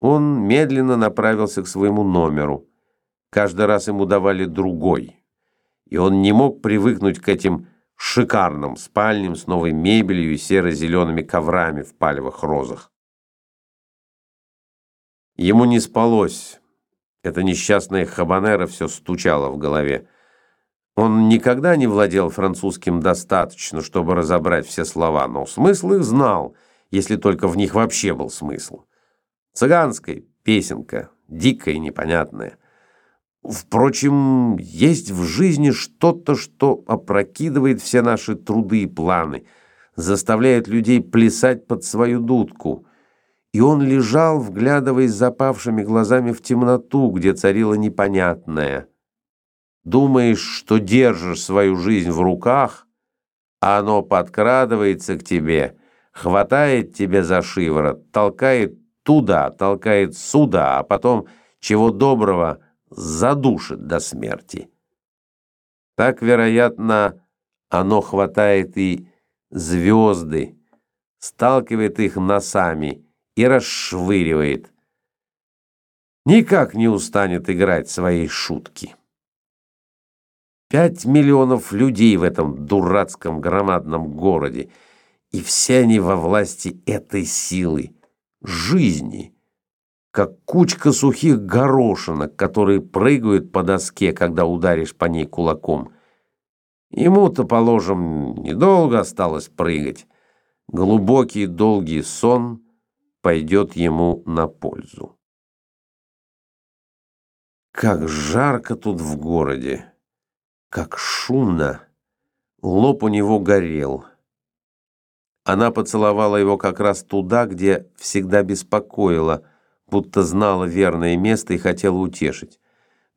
Он медленно направился к своему номеру. Каждый раз ему давали другой. И он не мог привыкнуть к этим шикарным спальням с новой мебелью и серо-зелеными коврами в палевых розах. Ему не спалось. Это несчастная хабанера все стучало в голове. Он никогда не владел французским достаточно, чтобы разобрать все слова, но смысл их знал, если только в них вообще был смысл. Цыганская песенка, дикая и непонятная. Впрочем, есть в жизни что-то, что опрокидывает все наши труды и планы, заставляет людей плясать под свою дудку. И он лежал, вглядываясь запавшими глазами в темноту, где царило непонятное – Думаешь, что держишь свою жизнь в руках, а оно подкрадывается к тебе, хватает тебя за шиворот, толкает туда, толкает сюда, а потом, чего доброго, задушит до смерти. Так, вероятно, оно хватает и звезды, сталкивает их носами и расшвыривает. Никак не устанет играть свои шутки. Пять миллионов людей в этом дурацком громадном городе, и все они во власти этой силы, жизни, как кучка сухих горошинок, которые прыгают по доске, когда ударишь по ней кулаком. Ему-то, положим, недолго осталось прыгать. Глубокий долгий сон пойдет ему на пользу. Как жарко тут в городе! Как шумно! Лоб у него горел. Она поцеловала его как раз туда, где всегда беспокоила, будто знала верное место и хотела утешить.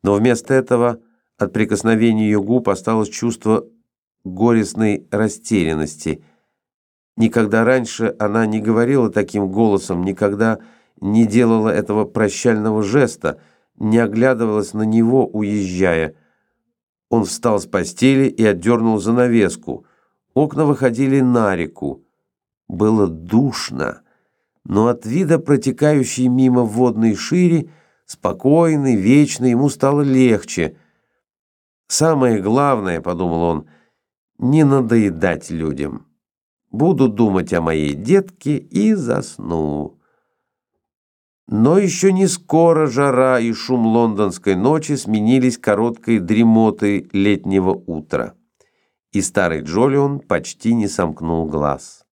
Но вместо этого от прикосновения ее губ осталось чувство горестной растерянности. Никогда раньше она не говорила таким голосом, никогда не делала этого прощального жеста, не оглядывалась на него, уезжая. Он встал с постели и отдернул занавеску. Окна выходили на реку. Было душно, но от вида протекающей мимо водной шире, спокойной, вечной, ему стало легче. «Самое главное, — подумал он, — не надоедать людям. Буду думать о моей детке и засну». Но еще не скоро жара и шум лондонской ночи сменились короткой дремотой летнего утра, и старый Джолион почти не сомкнул глаз.